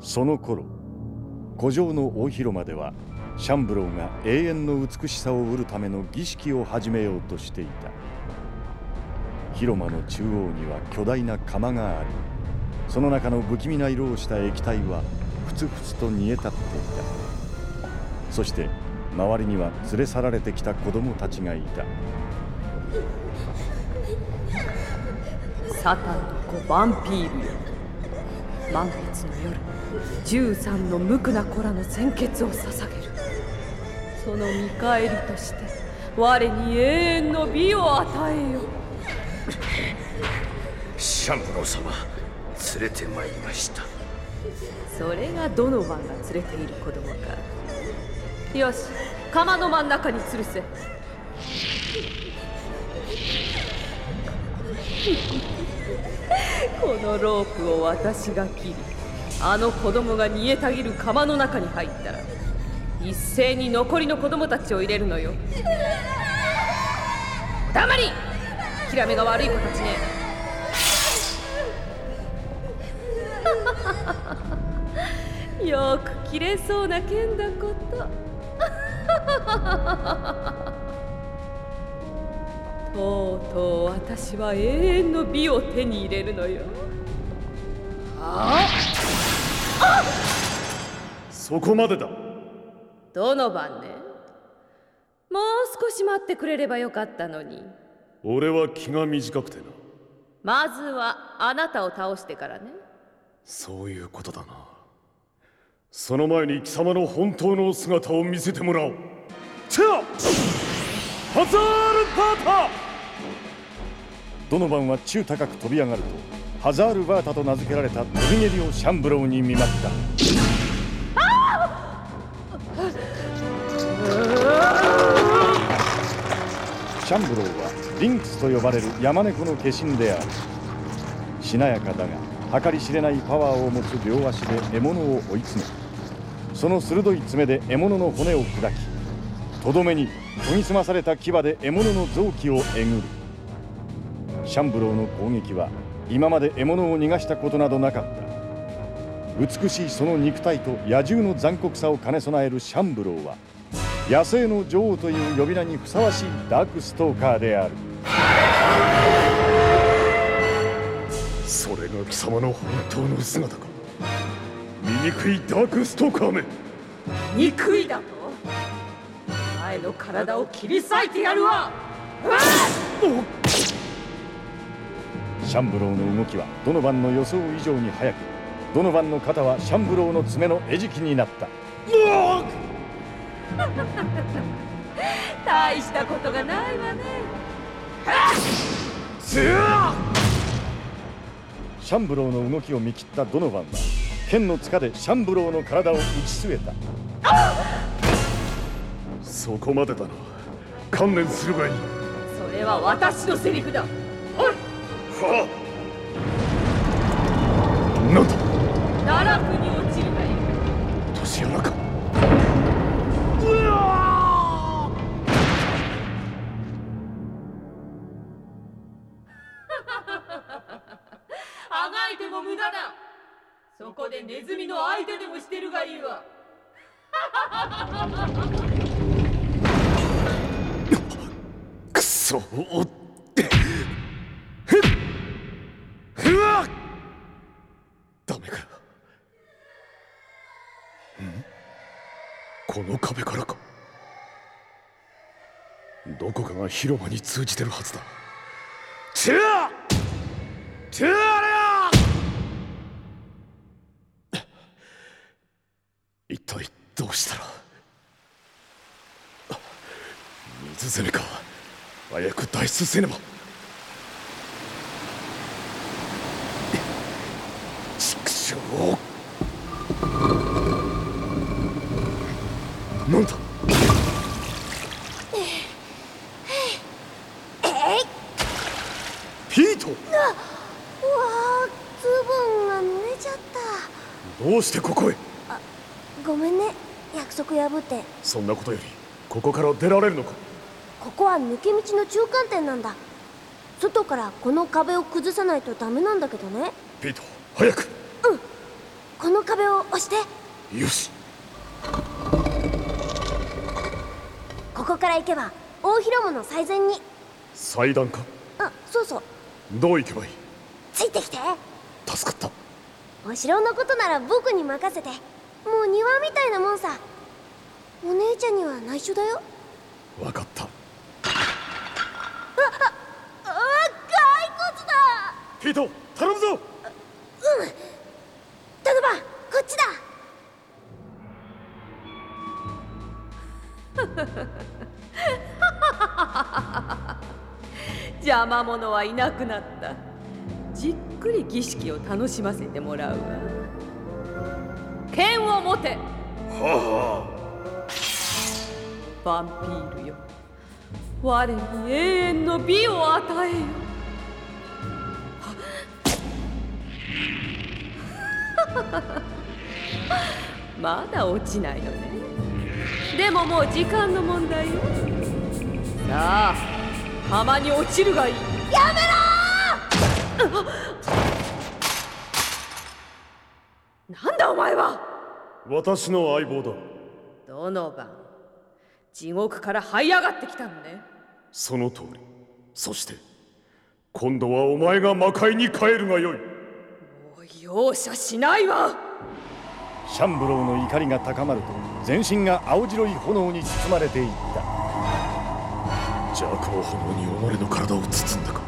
その頃古城の大広間ではシャンブローが永遠の美しさを売るための儀式を始めようとしていた。広間の中央には巨大な釜がありその中の不気味な色をした液体はふつふつと煮え立っていた。そして周りには連れ去られてきた子供たちがいた。サタンの子バンピールよ。満月の夜13の無垢な子らの鮮血を捧げる。その見返りとして我に永遠の美を与えよ。シャンブロー様連れてまいりました。それがドノバンが連れている子供か。よし釜の真ん中に吊るせこのロープを私が切りあの子供が煮えたぎる釜の中に入ったら一斉に残りの子供たちを入れるのよ。黙り！ヒラメが悪い子たちね。よく切れそうな剣だこと。とうとう私は永遠の美を手に入れるのよ。あ？そこまでだ。どの晩ね。もう少し待ってくれればよかったのに。俺は気が短くてな。まずはあなたを倒してからね。そういうことだな。その前に貴様の本当の姿を見せてもらおう。チャハザールパータドノバンは宙高く飛び上がるとハザールバータと名付けられた飛び蹴りをシャンブローに見舞った。シャンブローはリンクスと呼ばれる山猫の化身である。しなやかだが計り知れないパワーを持つ両足で獲物を追い詰めその鋭い爪で獲物の骨を砕きとどめに研ぎ澄まされた牙で獲物の臓器をえぐる。シャンブローの攻撃は今まで獲物を逃がしたことなどなかった。美しいその肉体と野獣の残酷さを兼ね備えるシャンブローは野生の女王という呼び名にふさわしいダークストーカーである。それが貴様の本当の姿か。醜いダークストーカーめ。憎いだと？前の体を切り裂いてやるわ。シャンブローの動きはドノバンの予想以上に速くドノバンの肩はシャンブローの爪の餌食になった。大したことがないわね。シャンブローの動きを見切ったドノバンは剣の塚でシャンブローの体を打ち据えたそこまでだな。観念するがいいそれは私のセリフだ。はなんだ奈落に落ちるがいい年穴かくそおって。ふっ。ふわっ。ダメか。ん？この壁からか。どこかが広場に通じてるはずだ。チュアチュアレア一体どうしたら？水攻めか。脱出せねば。畜生なんだ？ピート。うわあズボンが濡れちゃった。どうしてここへ？ごめんね。約束破って。そんなことよりここから出られるのか？ここは抜け道の中間点なんだ。外からこの壁を崩さないとダメなんだけどね。ピート早く。この壁をを押して。よし。ここから行けば大広間の最前に。祭壇か？あそうそう。どう行けばいい？ついてきて。助かった。お城のことなら僕に任せて。もう庭みたいなもんさ。お姉ちゃんには内緒だよ。分かったあ骸骨だピート頼むぞ。ドノバンこっちだ。邪魔者はいなくなった。じっくり儀式を楽しませてもらうわ。剣を持て。バンピールよ。我に永遠の美を与えよ まだ落ちないのね。でももう時間の問題よ。さあ浜に落ちるがいい。やめろなんだお前は？私の相棒だ。どの晩地獄から這い上がってきたのね。その通り。そして今度はお前が魔界に帰るがよい容赦しないわ。シャンブローの怒りが高まると全身が青白い炎に包まれていった。邪悪の炎に己の体を包んだか。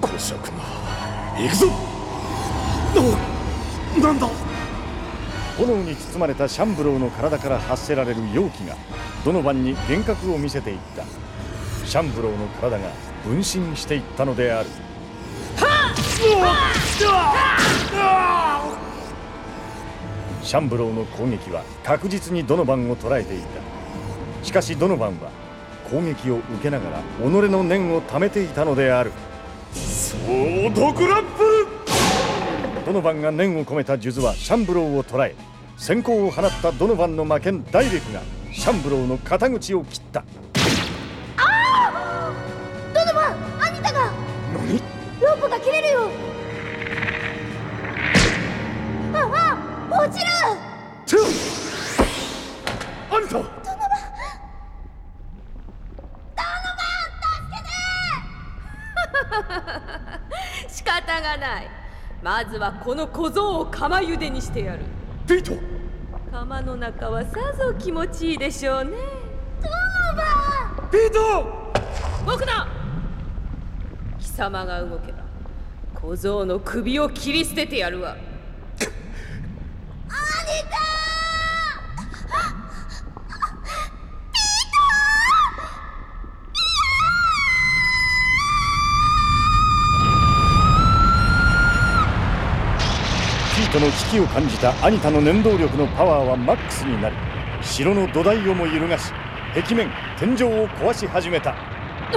小尺な行くぞ。ななんだ。炎に包まれたシャンブローの体から発せられる容器がドノバンに幻覚を見せていった。シャンブローの体が分身していったのであるシャンブローの攻撃は確実にドノバンを捉えていた。しかしドノバンは攻撃を受けながら己の念を貯めていたのである。総毒ラップ！ドノバンが念を込めた数珠はシャンブローを捉え先行を放ったドノバンの魔剣ダイレクがシャンブローの肩口を切ったまずはこの小僧を釜茹でにしてやる。ピート。釜の中はさぞ気持ちいいでしょうね。ピート。動くな貴様が動けば小僧の首を切り捨ててやるわピートの危機を感じたアニタの念動力のパワーはマックスになり城の土台をも揺るがし壁面天井を壊し始めた。お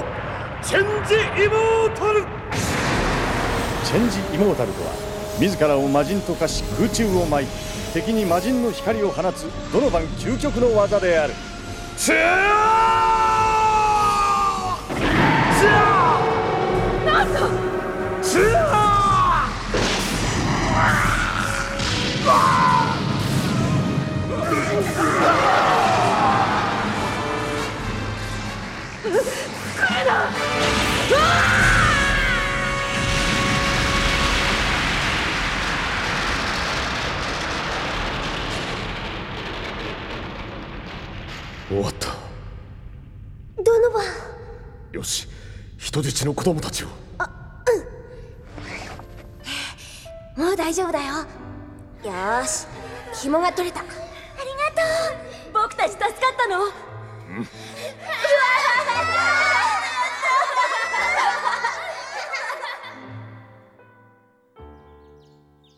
ーチェンジイモータル。チェンジイモータルとは自らを魔人と化し空中を舞い敵に魔人の光を放つドノバン究極の技である人質の子供たちを。もう大丈夫だよ。よーし。紐が取れた。ありがとう。僕たち助かったの。うわ